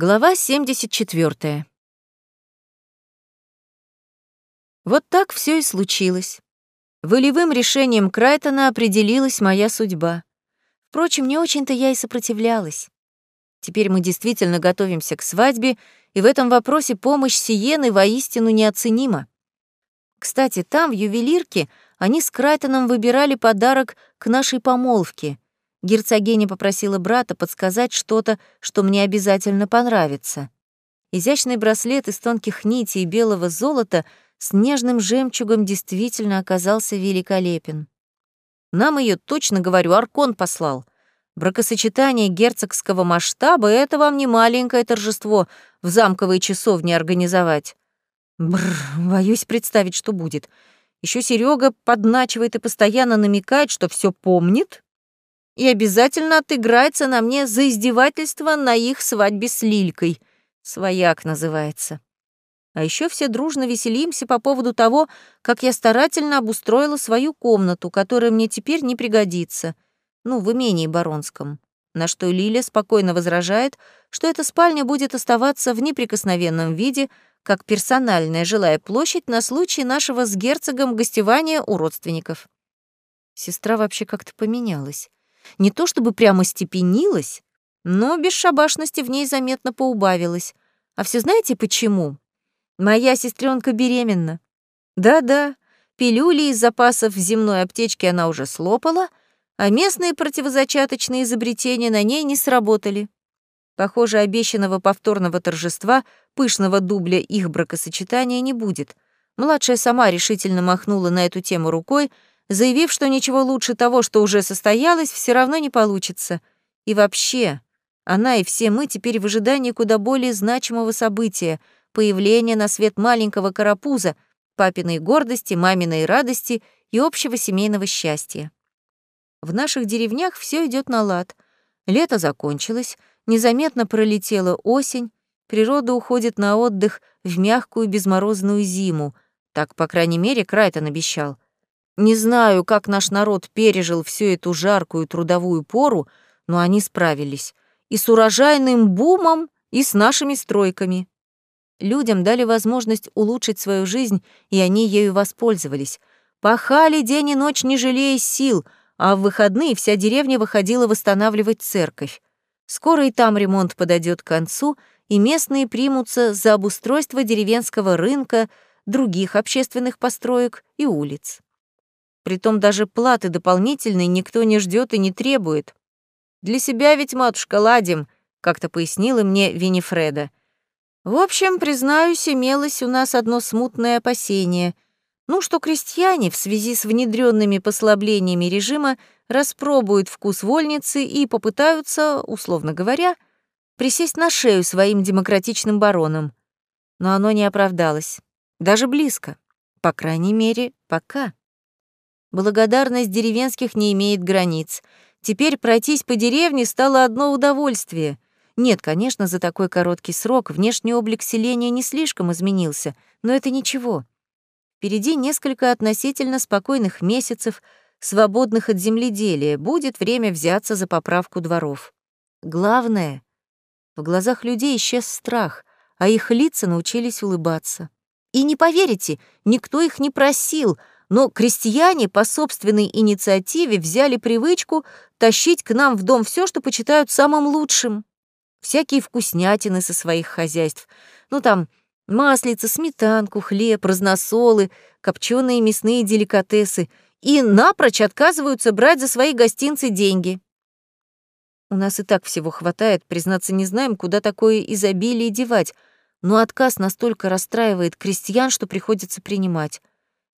Глава 74. Вот так все и случилось. Волевым решением Крайтона определилась моя судьба. Впрочем, не очень-то я и сопротивлялась. Теперь мы действительно готовимся к свадьбе, и в этом вопросе помощь Сиены воистину неоценима. Кстати, там, в ювелирке, они с Крайтоном выбирали подарок к нашей помолвке — Герцогиня попросила брата подсказать что-то, что мне обязательно понравится. Изящный браслет из тонких нитей белого золота с нежным жемчугом действительно оказался великолепен. Нам ее точно, говорю, Аркон послал. Бракосочетание герцогского масштаба — это вам не маленькое торжество в замковой часовне организовать. Бррр, боюсь представить, что будет. Еще Серега подначивает и постоянно намекает, что все помнит и обязательно отыграется на мне за издевательство на их свадьбе с Лилькой. Свояк называется. А еще все дружно веселимся по поводу того, как я старательно обустроила свою комнату, которая мне теперь не пригодится. Ну, в имении Баронском. На что Лиля спокойно возражает, что эта спальня будет оставаться в неприкосновенном виде, как персональная жилая площадь на случай нашего с герцогом гостевания у родственников. Сестра вообще как-то поменялась. Не то чтобы прямо степенилась, но бесшабашности в ней заметно поубавилось. А все знаете почему? Моя сестренка беременна. Да-да, пилюли из запасов в земной аптечке она уже слопала, а местные противозачаточные изобретения на ней не сработали. Похоже, обещанного повторного торжества, пышного дубля их бракосочетания не будет. Младшая сама решительно махнула на эту тему рукой, заявив, что ничего лучше того, что уже состоялось, все равно не получится. И вообще, она и все мы теперь в ожидании куда более значимого события — появления на свет маленького карапуза, папиной гордости, маминой радости и общего семейного счастья. В наших деревнях все идет на лад. Лето закончилось, незаметно пролетела осень, природа уходит на отдых в мягкую безморозную зиму. Так, по крайней мере, Крайтон обещал — не знаю, как наш народ пережил всю эту жаркую трудовую пору, но они справились. И с урожайным бумом, и с нашими стройками. Людям дали возможность улучшить свою жизнь, и они ею воспользовались. Пахали день и ночь, не жалея сил, а в выходные вся деревня выходила восстанавливать церковь. Скоро и там ремонт подойдет к концу, и местные примутся за обустройство деревенского рынка, других общественных построек и улиц. Притом даже платы дополнительной никто не ждет и не требует. Для себя ведь, матушка, ладим, как-то пояснила мне Винифреда. В общем, признаюсь, имелось у нас одно смутное опасение. Ну, что крестьяне в связи с внедренными послаблениями режима распробуют вкус вольницы и попытаются, условно говоря, присесть на шею своим демократичным баронам. Но оно не оправдалось. Даже близко. По крайней мере, пока. Благодарность деревенских не имеет границ. Теперь пройтись по деревне стало одно удовольствие. Нет, конечно, за такой короткий срок внешний облик селения не слишком изменился, но это ничего. Впереди несколько относительно спокойных месяцев, свободных от земледелия, будет время взяться за поправку дворов. Главное, в глазах людей исчез страх, а их лица научились улыбаться. И не поверите, никто их не просил — но крестьяне по собственной инициативе взяли привычку тащить к нам в дом все, что почитают самым лучшим. Всякие вкуснятины со своих хозяйств. Ну там маслица, сметанку, хлеб, разносолы, копченые мясные деликатесы. И напрочь отказываются брать за свои гостинцы деньги. У нас и так всего хватает, признаться, не знаем, куда такое изобилие девать, но отказ настолько расстраивает крестьян, что приходится принимать.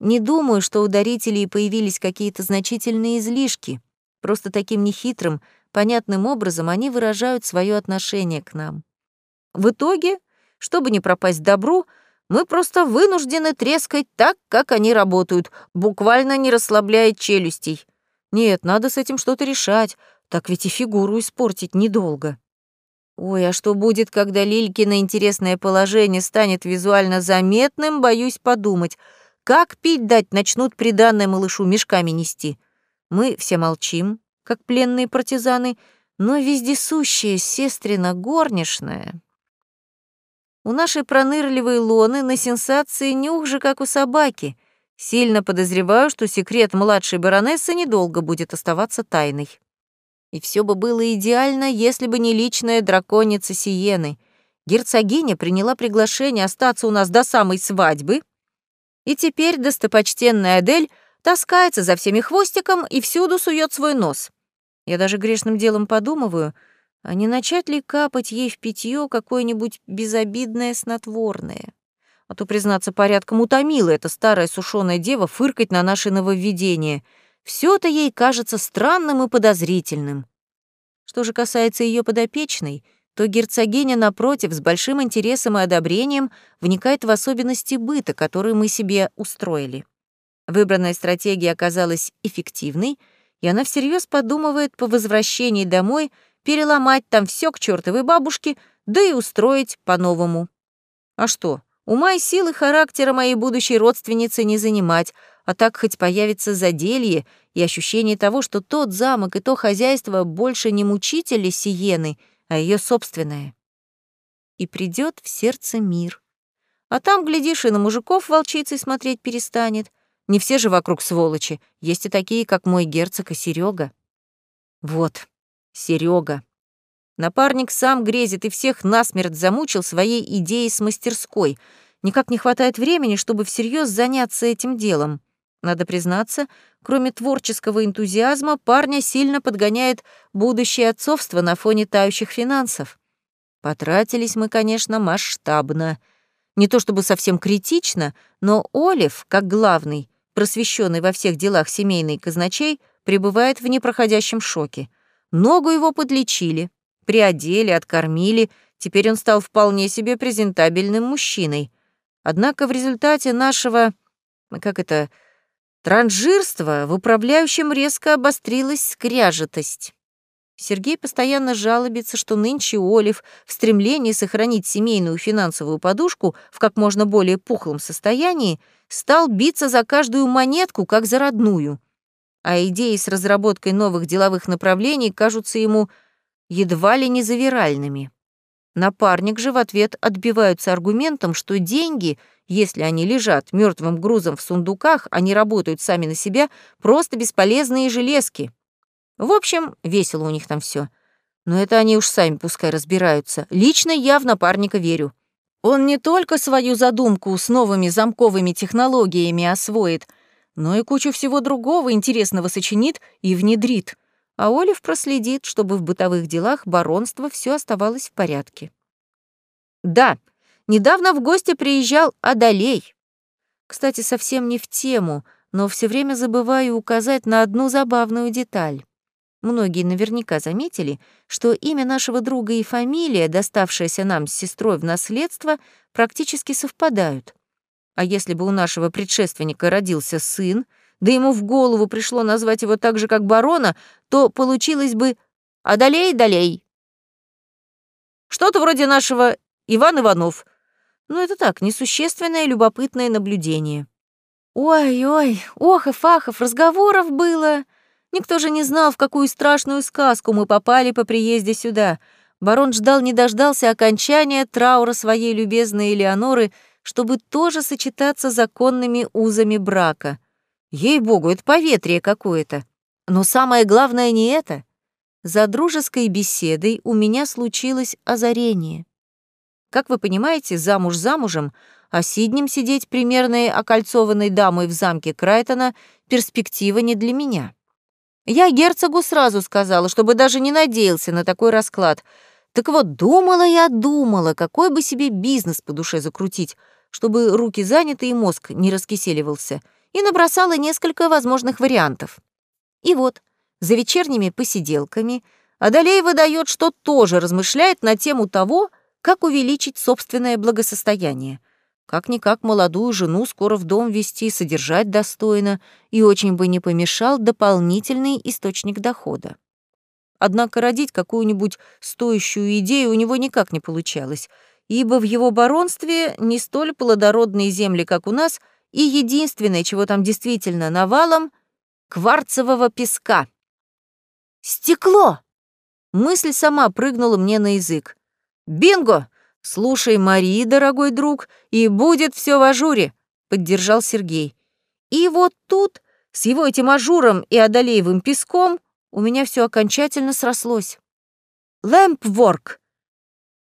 Не думаю, что у дарителей появились какие-то значительные излишки. Просто таким нехитрым, понятным образом они выражают свое отношение к нам. В итоге, чтобы не пропасть добру, мы просто вынуждены трескать так, как они работают, буквально не расслабляя челюстей. Нет, надо с этим что-то решать, так ведь и фигуру испортить недолго. Ой, а что будет, когда Лилькино интересное положение станет визуально заметным, боюсь подумать — как пить дать начнут приданное малышу мешками нести? Мы все молчим, как пленные партизаны, но вездесущая сестрина горничная У нашей пронырливой Лоны на сенсации нюх же, как у собаки. Сильно подозреваю, что секрет младшей баронессы недолго будет оставаться тайной. И все бы было идеально, если бы не личная драконица Сиены. Герцогиня приняла приглашение остаться у нас до самой свадьбы, и теперь достопочтенная Адель таскается за всеми хвостиком и всюду сует свой нос. Я даже грешным делом подумываю, а не начать ли капать ей в питье какое-нибудь безобидное снотворное? А то, признаться, порядком утомила эта старая сушеная дева фыркать на наше нововведение — все это ей кажется странным и подозрительным. Что же касается ее подопечной, то герцогиня, напротив, с большим интересом и одобрением вникает в особенности быта, которые мы себе устроили. Выбранная стратегия оказалась эффективной, и она всерьез подумывает по возвращении домой переломать там все к чертовой бабушке, да и устроить по-новому. А что, ума и силы характера моей будущей родственницы не занимать, а так хоть появится заделье и ощущение того, что тот замок и то хозяйство больше не мучители Сиены, а ее собственное. И придет в сердце мир. А там, глядишь, и на мужиков волчицей смотреть перестанет. Не все же вокруг сволочи, есть и такие, как мой герцог и Серега. Вот, Серега. Напарник сам грезит и всех насмерть замучил своей идеей с мастерской. Никак не хватает времени, чтобы всерьез заняться этим делом. Надо признаться, кроме творческого энтузиазма, парня сильно подгоняет будущее отцовство на фоне тающих финансов. Потратились мы, конечно, масштабно. Не то чтобы совсем критично, но Олив, как главный, просвещенный во всех делах семейный казначей, пребывает в непроходящем шоке. Ногу его подлечили, приодели, откормили, теперь он стал вполне себе презентабельным мужчиной. Однако в результате нашего, как это, Транжирство в управляющем резко обострилась скряжетость. Сергей постоянно жалобится, что нынче Олив в стремлении сохранить семейную финансовую подушку в как можно более пухлом состоянии стал биться за каждую монетку, как за родную. А идеи с разработкой новых деловых направлений кажутся ему едва ли не завиральными. Напарник же в ответ отбиваются аргументом, что деньги — если они лежат мертвым грузом в сундуках, они работают сами на себя, просто бесполезные железки. В общем, весело у них там все. Но это они уж сами пускай разбираются. Лично я в напарника верю. Он не только свою задумку с новыми замковыми технологиями освоит, но и кучу всего другого интересного сочинит и внедрит. А Олив проследит, чтобы в бытовых делах баронства все оставалось в порядке. Да, Недавно в гости приезжал Адалей. Кстати, совсем не в тему, но все время забываю указать на одну забавную деталь. Многие наверняка заметили, что имя нашего друга и фамилия, доставшаяся нам с сестрой в наследство, практически совпадают. А если бы у нашего предшественника родился сын, да ему в голову пришло назвать его так же, как барона, то получилось бы «Адалей-далей». Что-то вроде нашего Иван Иванов — ну, это так, несущественное любопытное наблюдение. Ой-ой, ох и фахов, разговоров было. Никто же не знал, в какую страшную сказку мы попали по приезде сюда. Барон ждал не дождался окончания траура своей любезной Элеоноры, чтобы тоже сочетаться законными узами брака. Ей-богу, это поветрие какое-то. Но самое главное не это. За дружеской беседой у меня случилось озарение. Как вы понимаете, замуж замужем, а сиднем сидеть примерной окольцованной дамой в замке Крайтона перспектива не для меня. Я герцогу сразу сказала, чтобы даже не надеялся на такой расклад. Так вот, думала я, думала, какой бы себе бизнес по душе закрутить, чтобы руки заняты и мозг не раскиселивался, и набросала несколько возможных вариантов. И вот, за вечерними посиделками Адалей выдает, что тоже размышляет на тему того, как увеличить собственное благосостояние? Как-никак молодую жену скоро в дом вести, содержать достойно, и очень бы не помешал дополнительный источник дохода. Однако родить какую-нибудь стоящую идею у него никак не получалось, ибо в его баронстве не столь плодородные земли, как у нас, и единственное, чего там действительно навалом — кварцевого песка. «Стекло!» Мысль сама прыгнула мне на язык. Бинго! Слушай Мари, дорогой друг, и будет все в ажуре, поддержал Сергей. И вот тут, с его этим ажуром и одолеевым песком, у меня все окончательно срослось. Lampwork!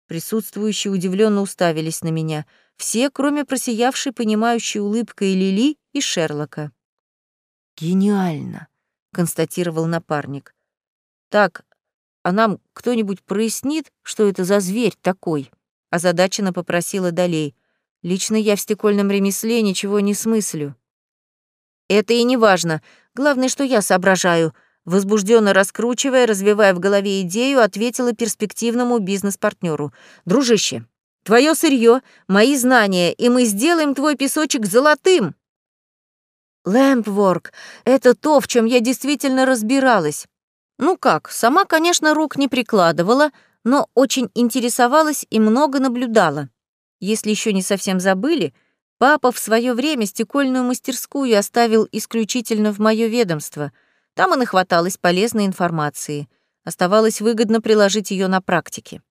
Присутствующие удивленно уставились на меня, все, кроме просиявшей, понимающей улыбкой Лили и Шерлока. «Гениально!» — констатировал напарник. «Так, а нам кто-нибудь прояснит, что это за зверь такой?» озадаченно попросила Долей. Лично я в стекольном ремесле ничего не смыслю. Это и не важно. Главное, что я соображаю. Возбужденно раскручивая, развивая в голове идею, ответила перспективному бизнес-партнеру. Дружище, твое сырье, мои знания, и мы сделаем твой песочек золотым. Лэмпворк — это то, в чем я действительно разбиралась. Ну как, сама, конечно, рук не прикладывала, но очень интересовалась и много наблюдала. Если еще не совсем забыли, папа в свое время стекольную мастерскую оставил исключительно в мое ведомство. Там и нахваталось полезной информации. Оставалось выгодно приложить ее на практике.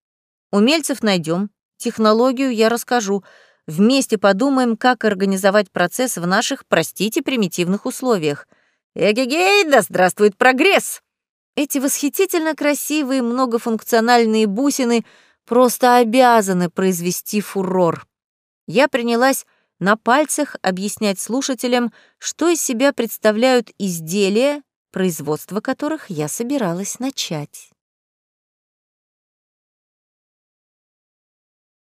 Умельцев найдем, технологию я расскажу. Вместе подумаем, как организовать процесс в наших, простите, примитивных условиях. Эгегей, да здравствует прогресс! Эти восхитительно красивые многофункциональные бусины просто обязаны произвести фурор. Я принялась на пальцах объяснять слушателям, что из себя представляют изделия, производство которых я собиралась начать.